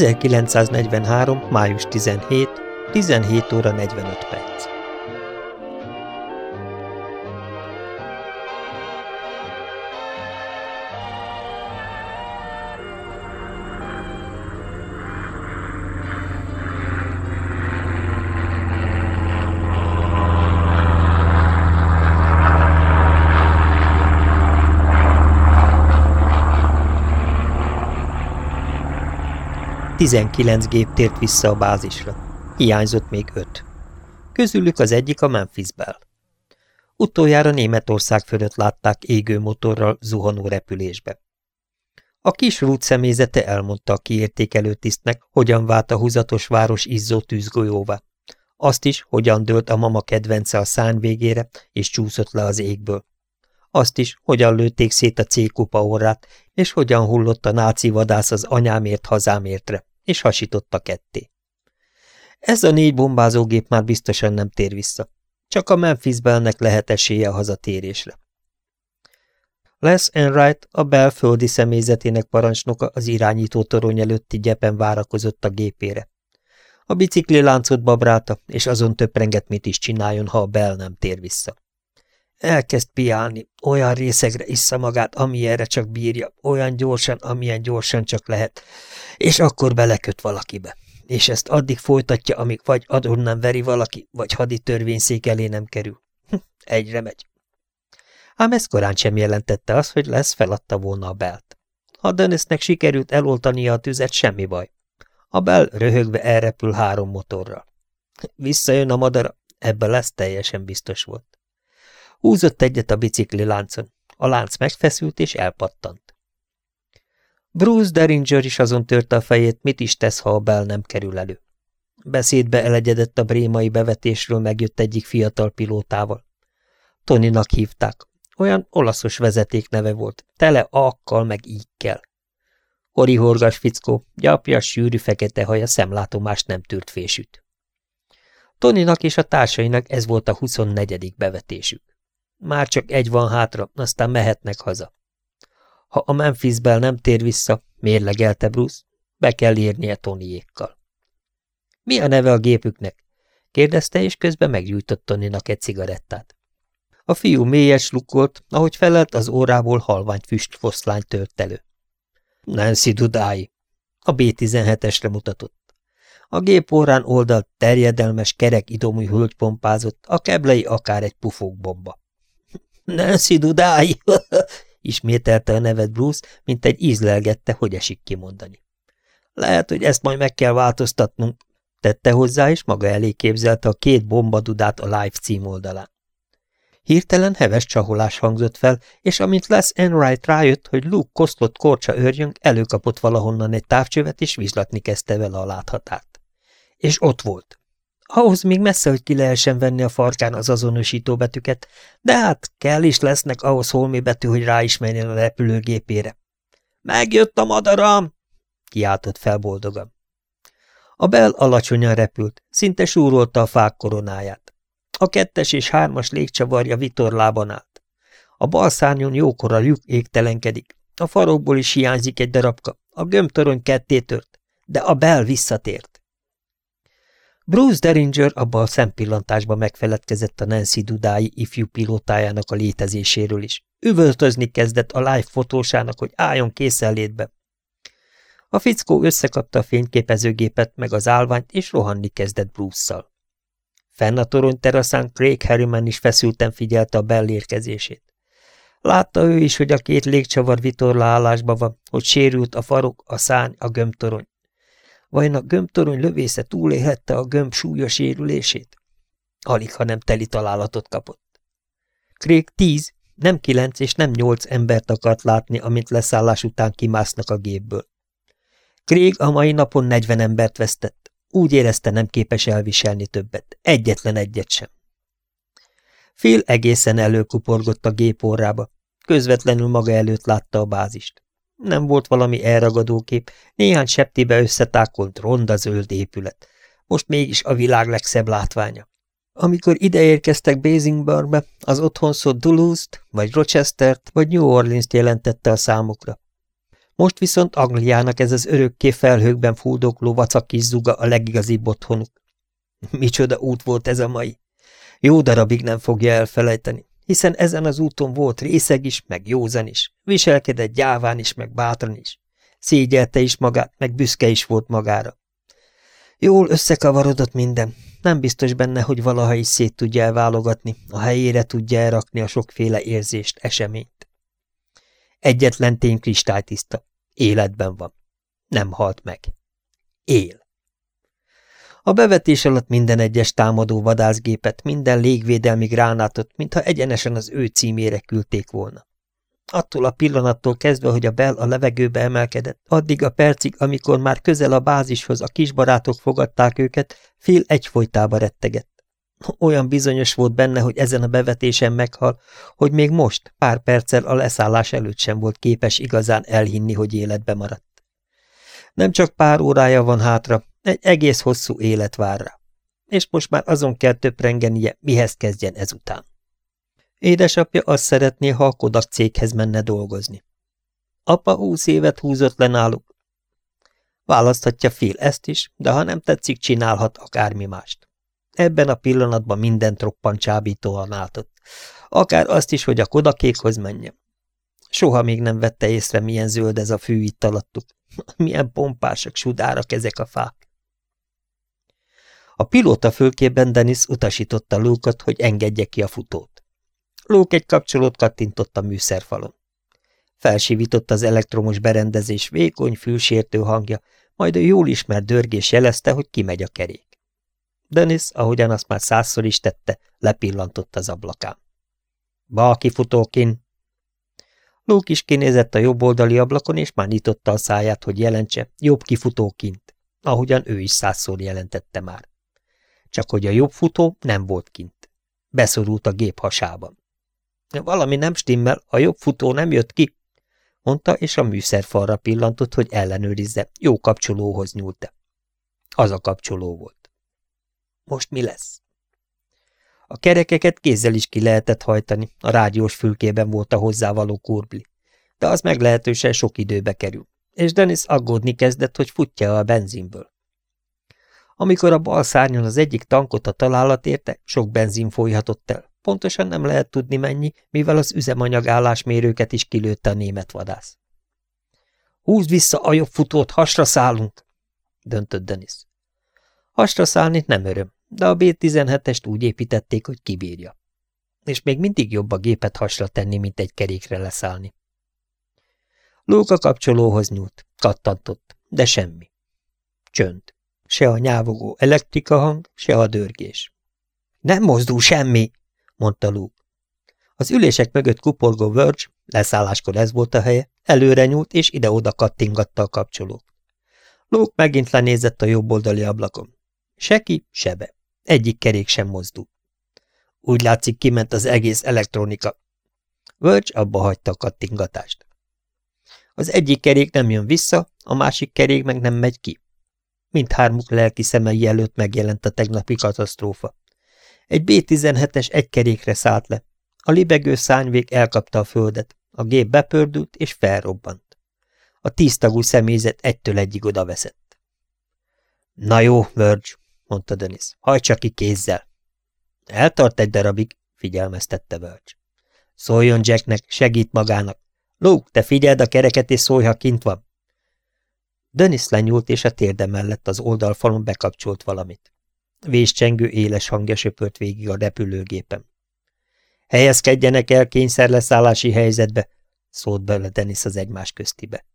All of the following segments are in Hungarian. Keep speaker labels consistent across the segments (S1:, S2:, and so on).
S1: 1943. május 17. 17 óra 45 perc. Tizenkilenc gép tért vissza a bázisra. Hiányzott még öt. Közülük az egyik a Memphis Bell. Utoljára Németország fölött látták égő motorral zuhanó repülésbe. A kis rút személyzete elmondta a kiértékelő tisztnek, hogyan vált a húzatos város izzó tűzgolyóvá. Azt is, hogyan dőlt a mama kedvence a szán végére, és csúszott le az égből. Azt is, hogyan lőtték szét a cékupa orrát, és hogyan hullott a náci vadász az anyámért hazámértre és hasította ketté. Ez a négy bombázógép már biztosan nem tér vissza. Csak a Memphis Bellnek lehet esélye a hazatérésre. Les Enright, a belföldi személyzetének parancsnoka az irányító torony előtti gyepen várakozott a gépére. A bicikli láncot babrálta, és azon töprengett, mit is csináljon, ha a Bell nem tér vissza. Elkezd piálni, olyan részegre issza magát, amilyenre csak bírja, olyan gyorsan, amilyen gyorsan csak lehet, és akkor beleköt valakibe. És ezt addig folytatja, amíg vagy nem veri valaki, vagy hadi törvényszék elé nem kerül. Hm, egyre megy. Ám ez korán sem jelentette azt, hogy lesz feladta volna a belt. Ha Dennisnek sikerült eloltania a tüzet, semmi baj. A bel röhögve elrepül három motorral. Visszajön a madara, ebben lesz teljesen biztos volt. Húzott egyet a bicikli láncon. A lánc megfeszült és elpattant. Bruce Deringer is azon törte a fejét, mit is tesz, ha a Bell nem kerül elő. Beszédbe elegyedett a brémai bevetésről megjött egyik fiatal pilótával. Toninak hívták. Olyan olaszos vezeték neve volt, tele akkal meg ígkel. Hori horgas fickó, gyapja, sűrű fekete haja szemlátomást nem tűrt fésűt. Toninak és a társainak ez volt a 24. bevetésük. Már csak egy van hátra, aztán mehetnek haza. Ha a Memphisbel nem tér vissza, mérlegelte Bruce, be kell írnie Tonyékkal. Mi a neve a gépüknek? kérdezte, és közben meggyújtott Tonynak egy cigarettát. A fiú mélyet slukkolt, ahogy felelt, az órából halvány füstfoszlány tört elő. Nancy Dudái. A B-17-esre mutatott. A gép órán oldalt terjedelmes, kerek idomú hölgy pompázott, a keblei akár egy pufókbomba. Nancy Dudái! ismételte a nevet Bruce, mint egy ízlelgette, hogy esik kimondani. Lehet, hogy ezt majd meg kell változtatnunk, tette hozzá, és maga elé képzelte a két bombadudát a live címoldalán. Hirtelen heves csaholás hangzott fel, és amint Les Enright rájött, hogy Luke kosztott korcsa őrjönk, előkapott valahonnan egy távcsövet, és vizslatni kezdte vele a láthatárt. És ott volt. Ahhoz még messze, hogy ki lehessen venni a farkán az azonosító betűket, de hát kell is lesznek ahhoz holmi betű, hogy ráismerjen a repülőgépére. Megjött a madaram! kiáltott fel boldogan. A bel alacsonyan repült, szinte súrolta a fák koronáját. A kettes és hármas légcsavarja vitorlában állt. A bal szárnyon jókora lyuk égtelenkedik, a farokból is hiányzik egy darabka, a gömbtorony ketté tört, de a bel visszatért. Bruce Deringer abban a szempillantásban megfeledkezett a Nancy Dudái ifjú pilótájának a létezéséről is. Üvöltözni kezdett a live fotósának, hogy álljon készenlétbe. A fickó összekapta a fényképezőgépet meg az állványt, és rohanni kezdett Bruce-szal. Fenn a torony teraszán Craig Harriman is feszülten figyelte a bellérkezését. Látta ő is, hogy a két légcsavar vitorla állásban van, hogy sérült a farok, a szány, a gömbtorony. Vajon a gömbtorony lövésze túlélhette a gömb súlyos érülését? Alig, ha nem teli találatot kapott. Craig tíz, nem kilenc és nem nyolc embert akart látni, amint leszállás után kimásznak a gépből. Craig a mai napon negyven embert vesztett. Úgy érezte, nem képes elviselni többet. Egyetlen egyet sem. Phil egészen előkuporgott a gép órába. Közvetlenül maga előtt látta a bázist. Nem volt valami elragadó kép, néhány septibe összetákolt ronda zöld épület. Most mégis a világ legszebb látványa. Amikor ideérkeztek Basingburgbe, az otthon szó Duluth-t, vagy Rochester-t, vagy New Orleans-t jelentette a számukra. Most viszont Angliának ez az örökké felhőkben fuldokló vacak zuga a legigazibb otthonuk. Micsoda út volt ez a mai. Jó darabig nem fogja elfelejteni, hiszen ezen az úton volt részeg is, meg józan is, viselkedett gyáván is, meg bátran is. Szégyelte is magát, meg büszke is volt magára. Jól összekavarodott minden, nem biztos benne, hogy valaha is szét tudja elválogatni, a helyére tudja elrakni a sokféle érzést, eseményt. Egyetlen tény kristálytiszta. Életben van. Nem halt meg. Él. A bevetés alatt minden egyes támadó vadászgépet, minden légvédelmi gránátot, mintha egyenesen az ő címére küldték volna. Attól a pillanattól kezdve, hogy a bel a levegőbe emelkedett, addig a percig, amikor már közel a bázishoz a kisbarátok fogadták őket, fél egyfolytába rettegett. Olyan bizonyos volt benne, hogy ezen a bevetésen meghal, hogy még most, pár perccel a leszállás előtt sem volt képes igazán elhinni, hogy életbe maradt. Nem csak pár órája van hátra, egy egész hosszú élet vár rá. És most már azon kell töprengenie, mihez kezdjen ezután. Édesapja azt szeretné, ha a Kodak céghez menne dolgozni. Apa húsz évet húzott le náluk. Választhatja fél ezt is, de ha nem tetszik, csinálhat akármi mást. Ebben a pillanatban mindent roppan csábítóan áltott. Akár azt is, hogy a kodakékhoz menjem. Soha még nem vette észre, milyen zöld ez a fű itt alattuk. Milyen pompásak, sudárak ezek a fák. A pilóta fölkében Dennis utasította luke hogy engedje ki a futót. Luke egy kapcsolót kattintott a műszerfalon. Felsivított az elektromos berendezés vékony, fülsértő hangja, majd a jól ismert dörgés jelezte, hogy kimegy a kerék. Dennis, ahogyan azt már százszor is tette, lepillantott az ablakán. Ba, kifutókin! Luke is kinézett a jobb oldali ablakon, és már nyitotta a száját, hogy jelentse, jobb kifutókint, ahogyan ő is százszor jelentette már. Csak hogy a jobb futó nem volt kint. Beszorult a gép hasában. Valami nem stimmel, a jobb futó nem jött ki, mondta, és a műszerfalra pillantott, hogy ellenőrizze, jó kapcsolóhoz nyúlt-e. Az a kapcsoló volt. Most mi lesz? A kerekeket kézzel is ki lehetett hajtani, a rádiós fülkében volt a hozzávaló kurbli, de az meglehetősen sok időbe kerül, és Dennis aggódni kezdett, hogy futja a benzinből. Amikor a bal szárnyon az egyik tankot a találat érte, sok benzin folyhatott el. Pontosan nem lehet tudni mennyi, mivel az üzemanyag állásmérőket is kilőtte a német vadász. Húzd vissza a jobb futót, hasra szállunk, döntött Denis. Hasra szállni nem öröm, de a B-17-est úgy építették, hogy kibírja. És még mindig jobb a gépet hasra tenni, mint egy kerékre leszállni. Luke a kapcsolóhoz nyúlt, kattantott, de semmi. Csönd. Se a nyávogó elektrika hang, se a dörgés. Nem mozdul semmi, mondta Luke. Az ülések mögött kuporgó Verge, leszálláskor ez volt a helye, előre nyúlt és ide-oda kattingatta a kapcsolót. Luke megint lenézett a jobb oldali ablakon. Se ki, se be. Egyik kerék sem mozdul. Úgy látszik, kiment az egész elektronika. Verge abba hagyta a kattingatást. Az egyik kerék nem jön vissza, a másik kerék meg nem megy ki. Mindhármuk lelki szemei előtt megjelent a tegnapi katasztrófa. Egy B-17-es egy kerékre szállt le. A libegő szányvék elkapta a földet, a gép bepördült és felrobbant. A tíztagú személyzet egytől egyig odaveszett. Na jó, Verge, mondta Dennis. Hajtsa ki kézzel. Eltart egy darabig, figyelmeztette Verge. Szóljon Jacknek, segít magának. Luke, te figyeld a kereket és szólj, ha kint van. Dennis lenyúlt, és a térde mellett az oldalfalon bekapcsolt valamit. Véscsengő éles hangja söpört végig a repülőgépen. Helyezkedjenek el kényszerleszállási helyzetbe, szólt bele Dennis az egymás köztibe.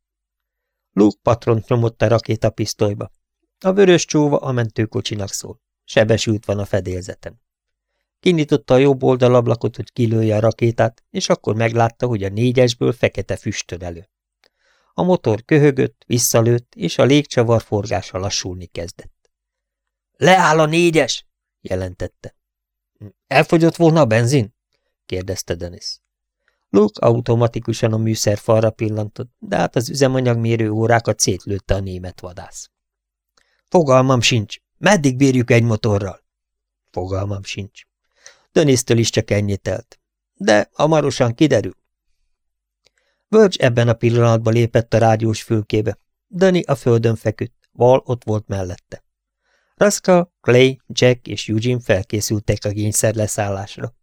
S1: Luke patront nyomott a rakétapisztolyba. A vörös csóva a mentőkocsinak szól. Sebesült van a fedélzeten. Kinyitotta a jobb oldalablakot, hogy kilője a rakétát, és akkor meglátta, hogy a négyesből fekete füstöd elő. A motor köhögött, visszalőtt, és a légcsavar forgása lassulni kezdett. Leáll a négyes! jelentette. Elfogyott volna a benzin? kérdezte Dennis. Luke automatikusan a műszerfalra pillantott, de hát az üzemanyagmérő órákat szétlőtte a német vadász. Fogalmam sincs. Meddig bírjuk egy motorral? Fogalmam sincs. Dönisztől is csak ennyit telt. De hamarosan kiderül. Verge ebben a pillanatban lépett a rádiós fülkébe. Dani a földön feküdt, Val ott volt mellette. Raska, Clay, Jack és Eugene felkészültek a kényszer leszállásra.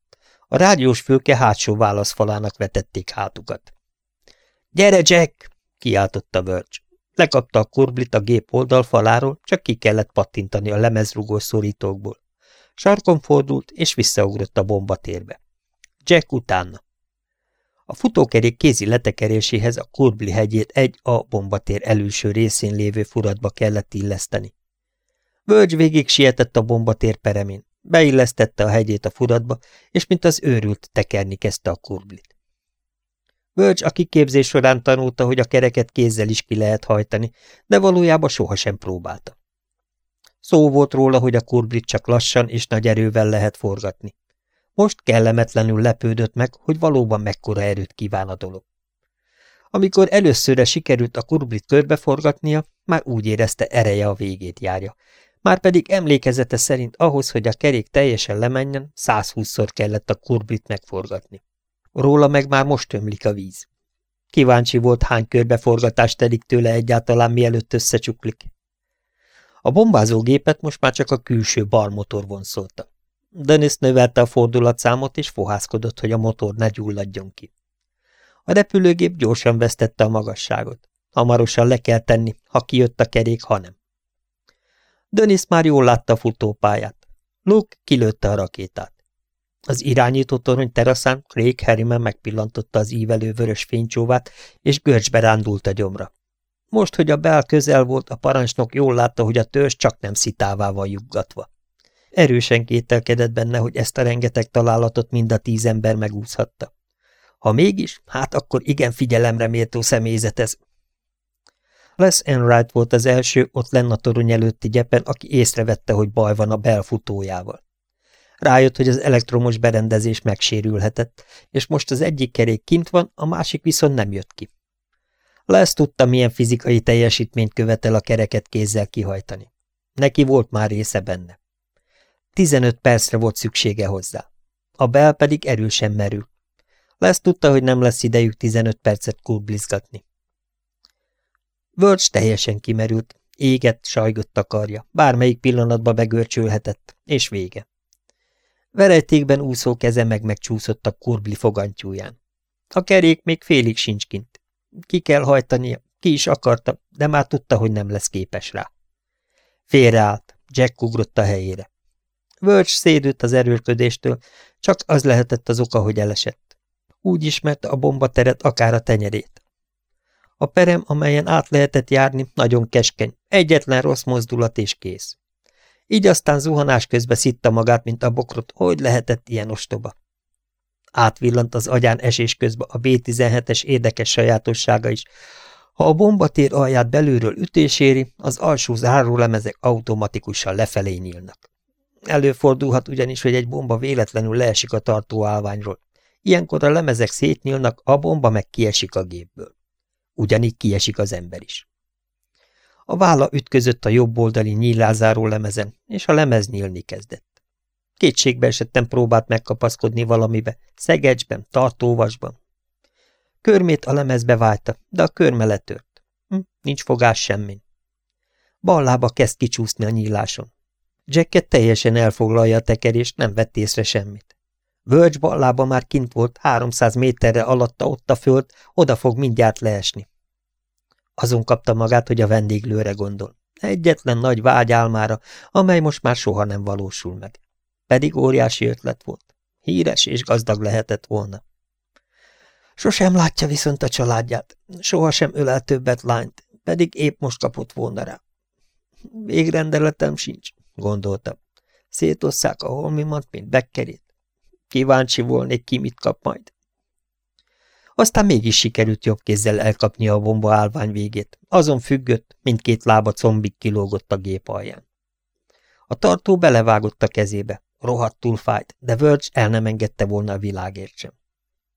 S1: A rádiós fülke hátsó válaszfalának vetették hátukat. – Gyere, Jack! – kiáltotta Verge. Lekapta a kurblit a gép oldalfaláról, csak ki kellett pattintani a lemezrugós szorítókból. Sarkon fordult, és visszaugrott a bombatérbe. Jack utána. A futókerék kézi letekeréséhez a Kurbli hegyét egy a bombatér előső részén lévő furatba kellett illeszteni. Völgy végig sietett a bombatér peremén, beillesztette a hegyét a furatba, és mint az őrült tekerni kezdte a kurblit. Völgy a kiképzés során tanulta, hogy a kereket kézzel is ki lehet hajtani, de valójában sohasem próbálta. Szó volt róla, hogy a kurblit csak lassan és nagy erővel lehet forgatni. Most kellemetlenül lepődött meg, hogy valóban mekkora erőt kíván a dolog. Amikor előszörre sikerült a kurblit körbeforgatnia, már úgy érezte ereje a végét járja. Márpedig emlékezete szerint ahhoz, hogy a kerék teljesen lemenjen, 120-szor kellett a kurblit megforgatni. Róla meg már most ömlik a víz. Kíváncsi volt, hány körbeforgatást telik tőle egyáltalán, mielőtt összecsuklik. A bombázógépet most már csak a külső barmotor vonszolta. Dennis növelte a fordulatszámot, és fohászkodott, hogy a motor ne gyulladjon ki. A repülőgép gyorsan vesztette a magasságot. Hamarosan le kell tenni, ha kijött a kerék, ha nem. Dennis már jól látta a futópályát. Luke kilőtte a rakétát. Az irányító torony teraszán Craig Harriman megpillantotta az ívelő vörös fénycsóvát, és görcsbe rándult a gyomra. Most, hogy a bel közel volt, a parancsnok jól látta, hogy a törzs csak nem szitává van juggatva. Erősen kételkedett benne, hogy ezt a rengeteg találatot mind a tíz ember megúszhatta. Ha mégis, hát akkor igen figyelemre méltó személyzet ez. Les Enright volt az első ott lenn a torony előtti gyepen, aki észrevette, hogy baj van a belfutójával. Rájött, hogy az elektromos berendezés megsérülhetett, és most az egyik kerék kint van, a másik viszont nem jött ki. Les tudta, milyen fizikai teljesítményt követel a kereket kézzel kihajtani. Neki volt már része benne. Tizenöt percre volt szüksége hozzá. A bel pedig erősen merül. Lesz tudta, hogy nem lesz idejük 15 percet kurblizgatni. Verge teljesen kimerült, égett, sajgott a karja, bármelyik pillanatba begörcsölhetett, és vége. Verejtékben úszó keze meg megcsúszott a kurbli fogantyúján. A kerék még félig sincs kint. Ki kell hajtania, ki is akarta, de már tudta, hogy nem lesz képes rá. Félreállt, Jack ugrott a helyére. Verge szédült az erőlködéstől, csak az lehetett az oka, hogy elesett. Úgy ismerte a bombateret, akár a tenyerét. A perem, amelyen át lehetett járni, nagyon keskeny, egyetlen rossz mozdulat és kész. Így aztán zuhanás közben szitta magát, mint a bokrot, hogy lehetett ilyen ostoba. Átvillant az agyán esés közben a B-17-es érdekes sajátossága is. Ha a bombatér alját belülről ütéséri, az alsó zárólemezek automatikusan lefelé nyílnak. Előfordulhat ugyanis, hogy egy bomba véletlenül leesik a tartó állványról. Ilyenkor a lemezek szétnyílnak, a bomba meg kiesik a gépből. Ugyanígy kiesik az ember is. A válla ütközött a jobb oldali nyílázáró lemezen, és a lemez nyílni kezdett. Kétségbe esettem próbált megkapaszkodni valamibe, szegecsben, tartóvasban. Körmét a lemezbe válta, de a körme letört. Hm, nincs fogás semmin. Ballába kezd kicsúszni a nyíláson. Jacket teljesen elfoglalja a tekerést, nem vett észre semmit. Völgy ballába már kint volt, 300 méterre alatta ott a föld, oda fog mindjárt leesni. Azon kapta magát, hogy a vendéglőre gondol. Egyetlen nagy vágyálmára, amely most már soha nem valósul meg. Pedig óriási ötlet volt. Híres és gazdag lehetett volna. Sosem látja viszont a családját, sohasem ölel többet lányt, pedig épp most kapott volna rá. Végrendeletem sincs, gondolta. Szétosszák a holmimat, mint bekkerét. Kíváncsi volnék, ki mit kap majd. Aztán mégis sikerült jobb kézzel elkapni a bomba állvány végét. Azon függött, mindkét lába combig kilógott a gép alján. A tartó belevágott a kezébe. Rohadtul fájt, de Verge el nem engedte volna a világért sem.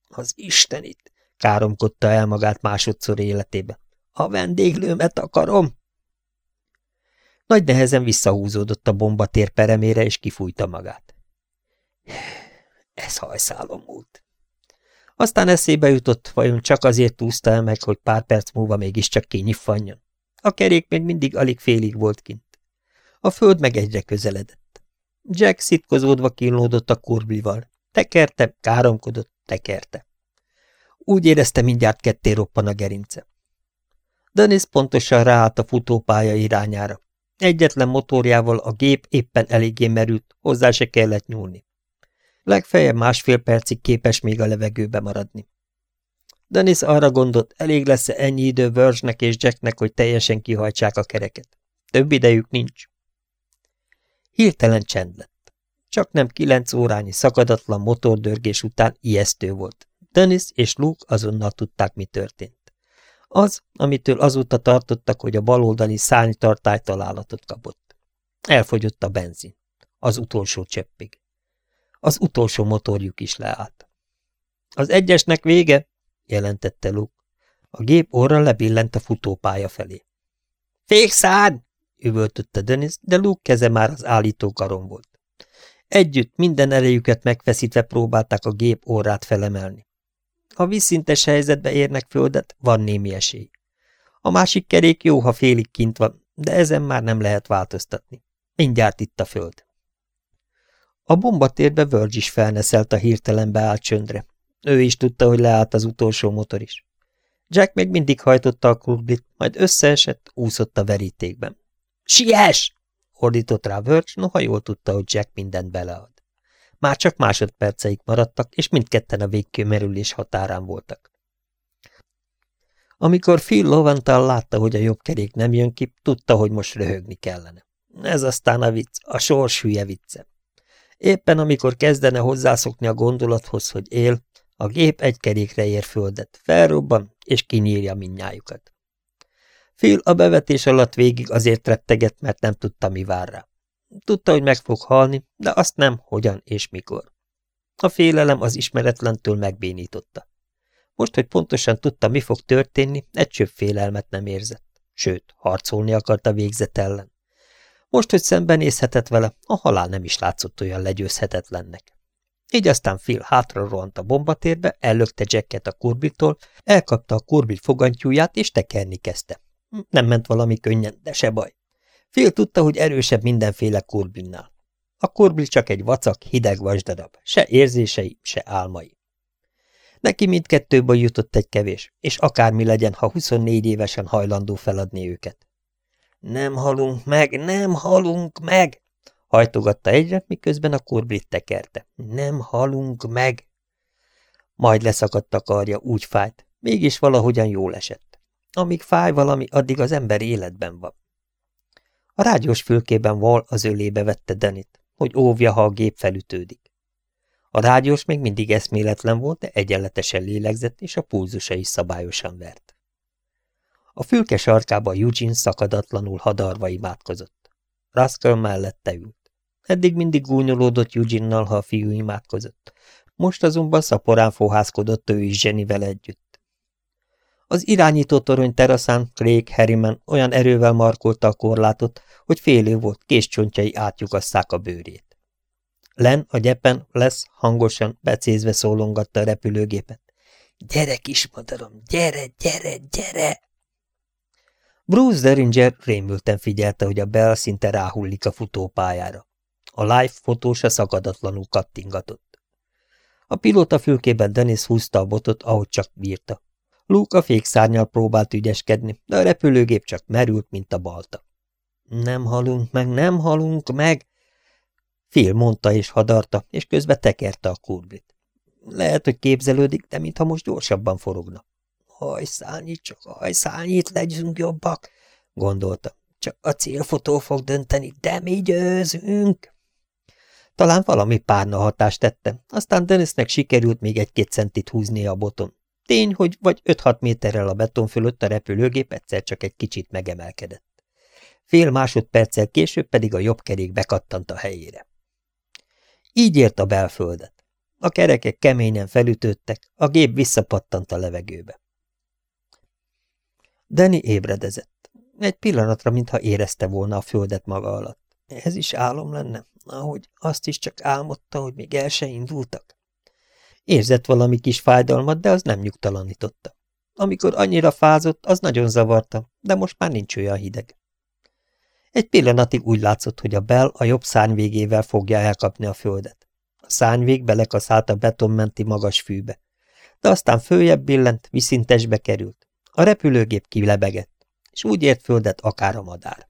S1: Az Istenit! káromkodta el magát másodszor életébe. A vendéglőmet akarom! Nagy nehezen visszahúzódott a bombatér peremére, és kifújta magát. Ez hajszálom múlt. Aztán eszébe jutott, vajon csak azért úszta el meg, hogy pár perc múlva mégiscsak kinyiffanjon. A kerék még mindig alig félig volt kint. A föld meg egyre közeledett. Jack szitkozódva kínlódott a kurblival. Tekerte, káromkodott, tekerte. Úgy érezte, mindjárt ketté roppan a gerince. Dennis pontosan ráállt a futópálya irányára. Egyetlen motorjával a gép éppen eléggé merült, hozzá se kellett nyúlni. Legfeljebb másfél percig képes még a levegőbe maradni. Dennis arra gondolt, elég lesz -e ennyi idő Verge-nek és Jacknek, hogy teljesen kihajtsák a kereket. Több idejük nincs. Hirtelen csend lett. Csak nem kilenc órányi szakadatlan motordörgés után ijesztő volt. Dennis és Luke azonnal tudták, mi történt. Az, amitől azóta tartottak, hogy a baloldali szárnytartály találatot kapott. Elfogyott a benzin. Az utolsó cseppig. Az utolsó motorjuk is leállt. Az egyesnek vége, jelentette Luke. A gép orra lebillent a futópálya felé. Fékszárny! üvöltötte Dennis, de Luke keze már az állító karon volt. Együtt minden erejüket megfeszítve próbálták a gép orrát felemelni. Ha vízszintes helyzetbe érnek földet, van némi esély. A másik kerék jó, ha félig kint van, de ezen már nem lehet változtatni. Mindjárt itt a föld. A bombatérbe Verge is felneszelt a hirtelen beállt csöndre. Ő is tudta, hogy leállt az utolsó motor is. Jack még mindig hajtotta a kurblit, majd összeesett, úszott a verítékben. – Siess! – ordított rá Verge, noha jól tudta, hogy Jack mindent belead. Már csak másodperceik maradtak, és mindketten a végkőmerülés határán voltak. Amikor Phil Loventhal látta, hogy a jobb kerék nem jön ki, tudta, hogy most röhögni kellene. Ez aztán a vicc, a sors hülye vicce. Éppen amikor kezdene hozzászokni a gondolathoz, hogy él, a gép egy kerékre ér földet, felrobban, és kinyírja minnyájukat. Phil a bevetés alatt végig azért rettegett, mert nem tudta, mi vár rá. Tudta, hogy meg fog halni, de azt nem, hogyan és mikor. A félelem az ismeretlentől megbénította. Most, hogy pontosan tudta, mi fog történni, egy csöbb félelmet nem érzett. Sőt, harcolni akart a végzet ellen. Most, hogy szembenézhetett vele, a halál nem is látszott olyan legyőzhetetlennek. Így aztán Phil hátra rohant a bombatérbe, ellökte Jacket a kurbitól, elkapta a kurbit fogantyúját, és tekerni kezdte. Nem ment valami könnyen, de se baj. Phil tudta, hogy erősebb mindenféle kurbinnál. A kurbil csak egy vacak, hideg vasdarab, se érzései, se álmai. Neki mindkettőből jutott egy kevés, és akármi legyen, ha 24 évesen hajlandó feladni őket. Nem halunk meg, nem halunk meg! Hajtogatta egyre, miközben a kurblit tekerte. Nem halunk meg! Majd leszakadt a karja, úgy fájt, mégis valahogyan jól esett. Amíg fáj valami, addig az ember életben van. A rádiós fülkében Val az ölébe vette Denit, hogy óvja, ha a gép felütődik. A rádiós még mindig eszméletlen volt, de egyenletesen lélegzett, és a pulzusa is szabályosan vert. A fülke sarkába Eugene szakadatlanul hadarva imádkozott. Rascal mellette ült. Eddig mindig gúnyolódott Eugene-nal, ha a fiú imádkozott. Most azonban szaporán fohászkodott ő is Jennyvel együtt. Az irányító torony teraszán Craig Harriman olyan erővel markolta a korlátot, hogy félő volt, késcsontjai átjukasszák a bőrét. Len a gyepen lesz hangosan, becézve szólongatta a repülőgépet. – Gyere, kis madarom, gyere, gyere, gyere! Bruce Deringer rémülten figyelte, hogy a Bell szinte ráhullik a futópályára. A live fotósa szakadatlanul kattingatott. A pilóta fülkében Dennis húzta a botot, ahogy csak bírta. Luke a fékszárnyal próbált ügyeskedni, de a repülőgép csak merült, mint a balta. Nem halunk meg, nem halunk meg! Phil mondta és hadarta, és közben tekerte a kurblit. Lehet, hogy képzelődik, de mintha most gyorsabban forogna. Hajszálnyit, csak hajszálnyit, legyünk jobbak, gondolta. Csak a célfotó fog dönteni, de mi győzünk! Talán valami párna hatást tette, aztán Dennisnek sikerült még egy-két centit húzni a boton, Tény, hogy vagy 5-6 méterrel a beton fölött a repülőgép egyszer csak egy kicsit megemelkedett. Fél másodperccel később pedig a jobb kerék bekattant a helyére. Így ért a belföldet. A kerekek keményen felütődtek, a gép visszapattant a levegőbe. Danny ébredezett. Egy pillanatra, mintha érezte volna a földet maga alatt. Ez is álom lenne, ahogy azt is csak álmodta, hogy még el se indultak. Érzett valami kis fájdalmat, de az nem nyugtalanította. Amikor annyira fázott, az nagyon zavarta, de most már nincs olyan hideg. Egy pillanatig úgy látszott, hogy a bel a jobb szárnyvégével fogja elkapni a földet. A szárnyvég belekaszált a betonmenti magas fűbe. De aztán följebb billent, viszintesbe került. A repülőgép kilebegett, és úgy ért földet akár a madár.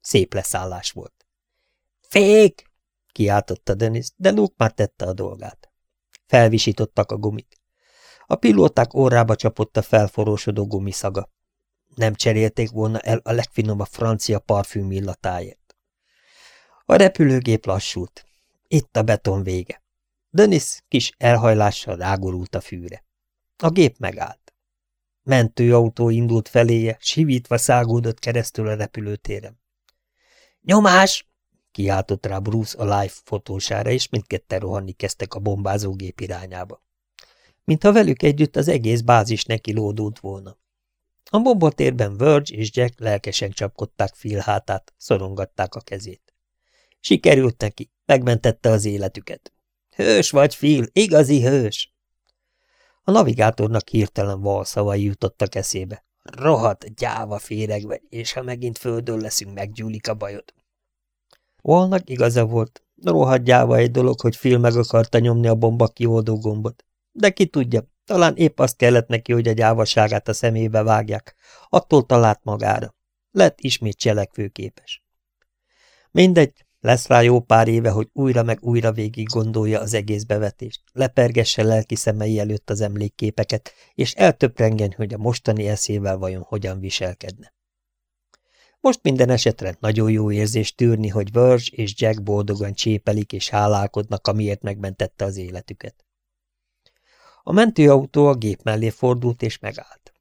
S1: Szép leszállás volt. – Fék! – kiáltotta Denis, de Luke már tette a dolgát. Felvisítottak a gumik. A pilóták órába csapott a felforrósodó gumiszaga. Nem cserélték volna el a legfinomabb francia parfüm illatáért. A repülőgép lassult. Itt a beton vége. Denis kis elhajlással rágorult a fűre. A gép megállt. Mentőautó indult feléje, sivítva szágódott keresztül a repülőtéren. Nyomás! Kiáltott rá Bruce a live fotósára, és mindketten rohanni kezdtek a bombázógép irányába. Mintha velük együtt az egész bázis neki lódult volna. A bombotérben Verge és Jack lelkesen csapkodták Phil hátát, szorongatták a kezét. Sikerült neki, megmentette az életüket. Hős vagy, Phil, igazi hős! A navigátornak hirtelen valszavai jutottak eszébe. Rohadt gyáva féreg vagy, és ha megint földön leszünk, meggyúlik a bajod. Volnak igaza volt. Rohadt egy dolog, hogy Phil meg akarta nyomni a bomba kioldó gombot. De ki tudja, talán épp azt kellett neki, hogy a gyávaságát a szemébe vágják. Attól talált magára. Lett ismét cselekvőképes. Mindegy, lesz rá jó pár éve, hogy újra meg újra végig gondolja az egész bevetést, lepergesse lelki szemei előtt az emlékképeket, és eltöprengen, hogy a mostani eszével vajon hogyan viselkedne. Most minden esetre nagyon jó érzés tűrni, hogy Verge és Jack boldogan csépelik és hálálkodnak, amiért megmentette az életüket. A mentőautó a gép mellé fordult és megállt.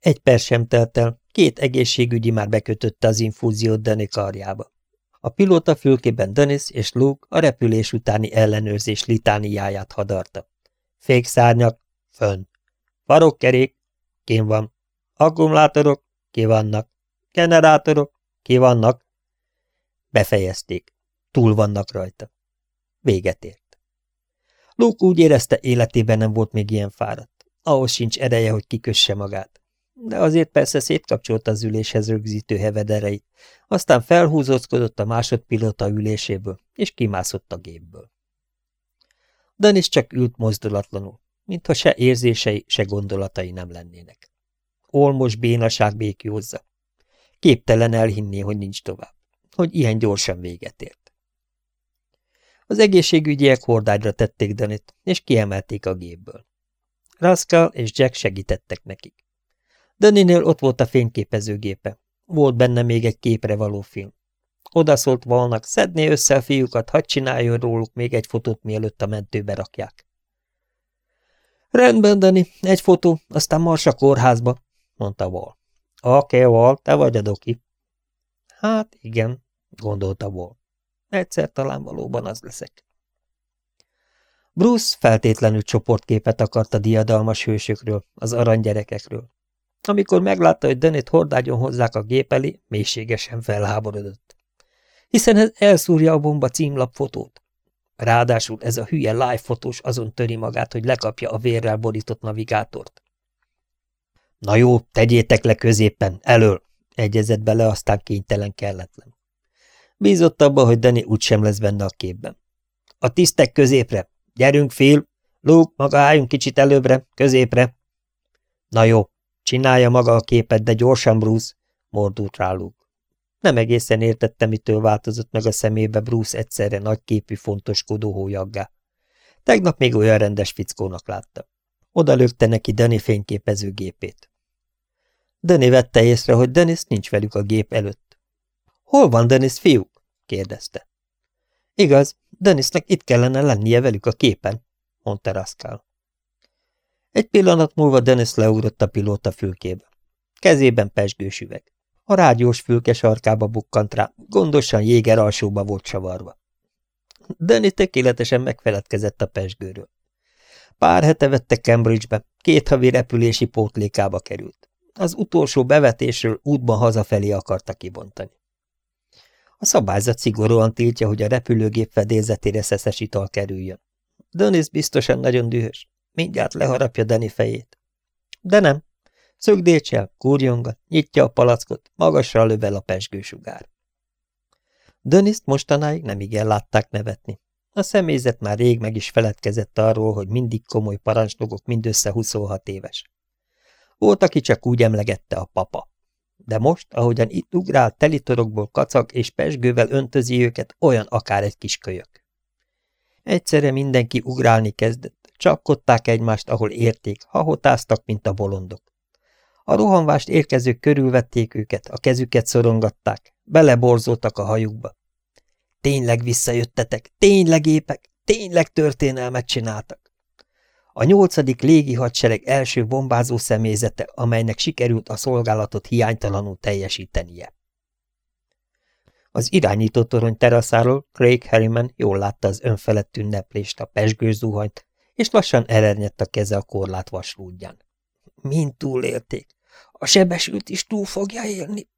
S1: Egy perc sem telt el, két egészségügyi már bekötötte az infúziót Danny karjába. A pilóta fülkében Dennis és Luke a repülés utáni ellenőrzés litániáját hadarta. Fékszárnyak, fönn. Farokkerék, kén van. Akkumulátorok, ki vannak. Generátorok, ki vannak. Befejezték. Túl vannak rajta. Véget ért. Luke úgy érezte, életében nem volt még ilyen fáradt. Ahhoz sincs ereje, hogy kikösse magát de azért persze szétkapcsolta az üléshez rögzítő hevedereit, aztán felhúzózkodott a másodpilóta üléséből, és kimászott a gépből. Denis csak ült mozdulatlanul, mintha se érzései, se gondolatai nem lennének. Olmos bénaság békjózza. Képtelen elhinni, hogy nincs tovább, hogy ilyen gyorsan véget ért. Az egészségügyiek hordágyra tették Danit, és kiemelték a gépből. Rascal és Jack segítettek nekik. Döninél ott volt a fényképezőgépe. Volt benne még egy képre való film. Oda szólt volnak, szedné össze a fiúkat, hadd csináljon róluk még egy fotót, mielőtt a mentőbe rakják. Rendben, Dani, egy fotó, aztán mars a kórházba, mondta Val. Okay, Val, te vagy a doki. Hát igen, gondolta Val. Egyszer talán valóban az leszek. Bruce feltétlenül csoportképet akart a diadalmas hősökről, az aranygyerekekről. Amikor meglátta, hogy Denét hordágyon hozzák a gép elé, mélységesen felháborodott. Hiszen ez elszúrja a bomba címlap fotót. Ráadásul ez a hülye live fotós azon töri magát, hogy lekapja a vérrel borított navigátort. Na jó, tegyétek le középen, elől, egyezett bele, aztán kénytelen kelletlen. Bízott abba, hogy Dani úgysem lesz benne a képben. A tisztek középre, gyerünk, Phil, Luke, maga álljunk kicsit előbbre, középre. Na jó, Csinálja maga a képet, de gyorsan, Bruce, mordult rá Luke. Nem egészen értette, mitől változott meg a szemébe Bruce egyszerre nagyképű, fontoskodó hójaggá. Tegnap még olyan rendes fickónak látta. Oda lökte neki Danny fényképezőgépét. Danny vette észre, hogy Dennis nincs velük a gép előtt. Hol van Dennis fiúk? kérdezte. Igaz, Dennisnek itt kellene lennie velük a képen, mondta Raskál. Egy pillanat múlva Dennis leugrott a pilóta fülkébe. Kezében pesgős üveg. A rádiós fülke sarkába bukkant rá, gondosan jéger alsóba volt savarva. Dennis tökéletesen megfeledkezett a pesgőről. Pár hete vette Cambridgebe, két havi repülési pótlékába került. Az utolsó bevetésről útban hazafelé akarta kibontani. A szabályzat szigorúan tiltja, hogy a repülőgép fedélzetére szeszes ital kerüljön. Dennis biztosan nagyon dühös. Mindjárt leharapja Dani fejét. De nem. Szögdécsel, kurjongat, nyitja a palackot, magasra lövel a pesgősugár. Döniszt mostanáig nem igen látták nevetni. A személyzet már rég meg is feledkezett arról, hogy mindig komoly parancsnokok mindössze 26 éves. Volt, aki csak úgy emlegette a papa. De most, ahogyan itt ugrál, telitorokból kacag és pesgővel öntözi őket, olyan akár egy kis kölyök. Egyszerre mindenki ugrálni kezdett, csapkodták egymást, ahol érték, hahotáztak, mint a bolondok. A rohanvást érkezők körülvették őket, a kezüket szorongatták, beleborzoltak a hajukba. Tényleg visszajöttetek, tényleg épek, tényleg történelmet csináltak. A nyolcadik légi hadsereg első bombázó személyzete, amelynek sikerült a szolgálatot hiánytalanul teljesítenie. Az irányító torony teraszáról Craig Harriman jól látta az önfelett ünneplést, a pesgős zuhanyt, és lassan elernyett a keze a korlát vaslúdján. Mind túlélték. A sebesült is túl fogja élni.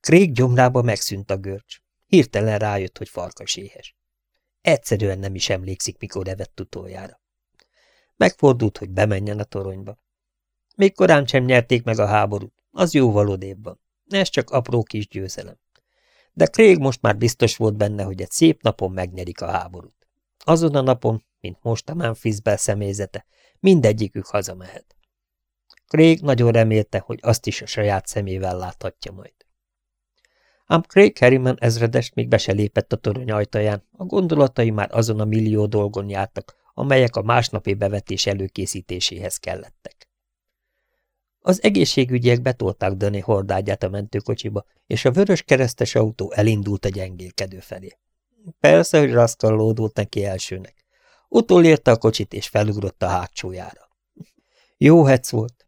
S1: Craig gyomrába megszűnt a görcs. Hirtelen rájött, hogy farkas éhes. Egyszerűen nem is emlékszik, mikor evett utoljára. Megfordult, hogy bemenjen a toronyba. Még korán sem nyerték meg a háborút, az jóval odébb van. Ez csak apró kis győzelem. De Craig most már biztos volt benne, hogy egy szép napon megnyerik a háborút. Azon a napon, mint most a Memphis személyzete, mindegyikük hazamehet. Craig nagyon remélte, hogy azt is a saját szemével láthatja majd. Ám Craig Harriman ezredes még be se lépett a torony ajtaján, a gondolatai már azon a millió dolgon jártak, amelyek a másnapi bevetés előkészítéséhez kellettek. Az egészségügyiek betolták Döné hordágyát a mentőkocsiba, és a vörös keresztes autó elindult a gyengélkedő felé. Persze, hogy Raskal lódult neki elsőnek. Utolérte a kocsit, és felugrott a hátsójára. Jó hec volt,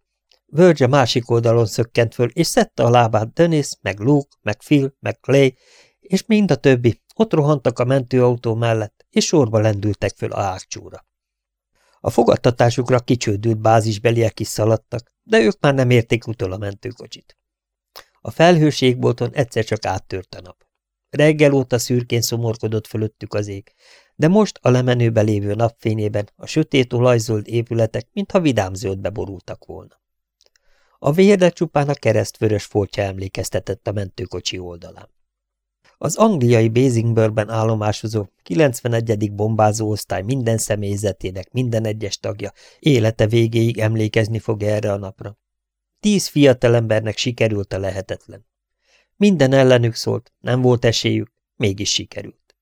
S1: Verge másik oldalon szökkent föl, és szedte a lábát Dennis, meg Luke, meg Phil, meg Clay, és mind a többi. Ott rohantak a mentőautó mellett, és sorba lendültek föl a ágcsúra. A fogadtatásukra kicsődült bázisbeliek is szaladtak, de ők már nem érték utol a mentőkocsit. A felhőségbolton egyszer csak áttört a nap. Reggel óta szürkén szomorkodott fölöttük az ég, de most a lemenőbe lévő napfényében a sötét olajzöld épületek mintha vidámzöldbe borultak volna. A vérre csupán a keresztvörös foltja emlékeztetett a mentőkocsi oldalán. Az angliai Basingburgben állomásozó 91. bombázó minden személyzetének minden egyes tagja élete végéig emlékezni fog erre a napra. Tíz fiatalembernek sikerült a lehetetlen. Minden ellenük szólt, nem volt esélyük, mégis sikerült.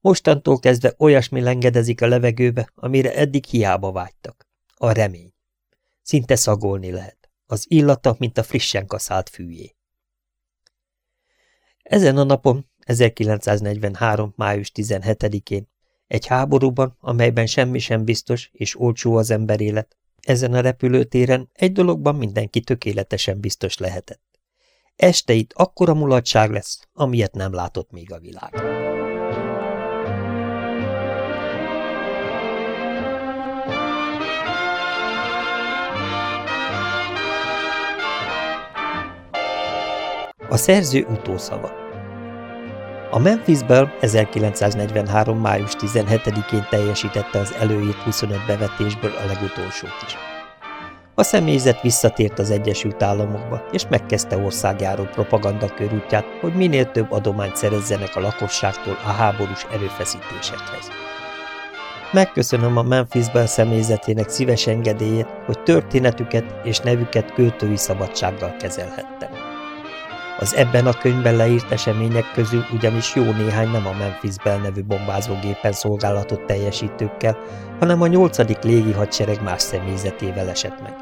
S1: Mostantól kezdve olyasmi lengedezik a levegőbe, amire eddig hiába vágytak. A remény. Szinte szagolni lehet. Az illata, mint a frissen kaszált fűjé. Ezen a napon, 1943. május 17-én, egy háborúban, amelyben semmi sem biztos és olcsó az ember élet, ezen a repülőtéren egy dologban mindenki tökéletesen biztos lehetett. Este itt akkora mulatság lesz, amilyet nem látott még a világ. A szerző utószava A Memphisből 1943. május 17-én teljesítette az előírt 25 bevetésből a legutolsót is. A személyzet visszatért az Egyesült Államokba, és megkezdte országjáró propaganda körútját, hogy minél több adományt szerezzenek a lakosságtól a háborús erőfeszítésekhez. Megköszönöm a Memphisből személyzetének szíves engedélyét, hogy történetüket és nevüket költői szabadsággal kezelhettem. Az ebben a könyvben leírt események közül ugyanis jó néhány nem a Memphis Bell nevű bombázógépen szolgálatot teljesítőkkel, hanem a 8. légi hadsereg más személyzetével esett meg.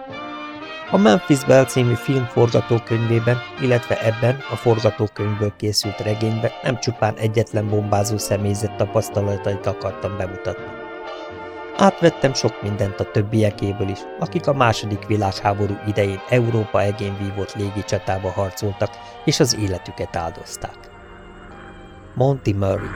S1: A Memphis Bell című film forgatókönyvében, illetve ebben a forgatókönyvből készült regényben nem csupán egyetlen bombázó személyzet tapasztalatait akartam bemutatni. Átvettem sok mindent a többiekéből is, akik a második világháború idején Európa egén vívott légicsatába harcoltak, és az életüket áldozták. Monty Murray